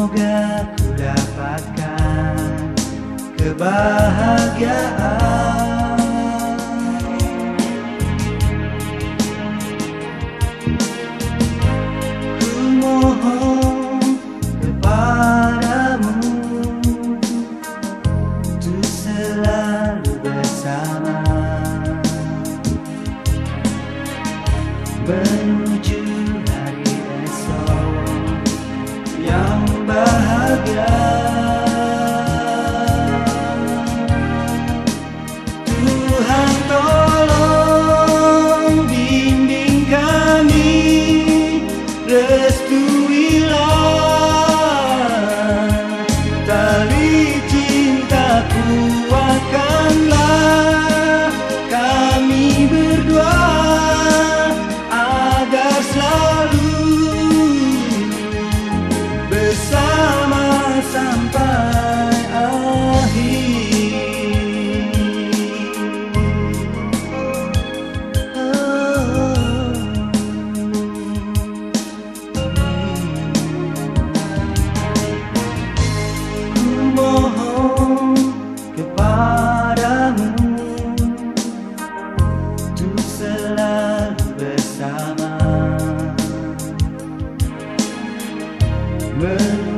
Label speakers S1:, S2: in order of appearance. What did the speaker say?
S1: Semoga ku dapatkan kebahagiaan. Ku mohon kepadamu Untuk selalu bersama. Amen.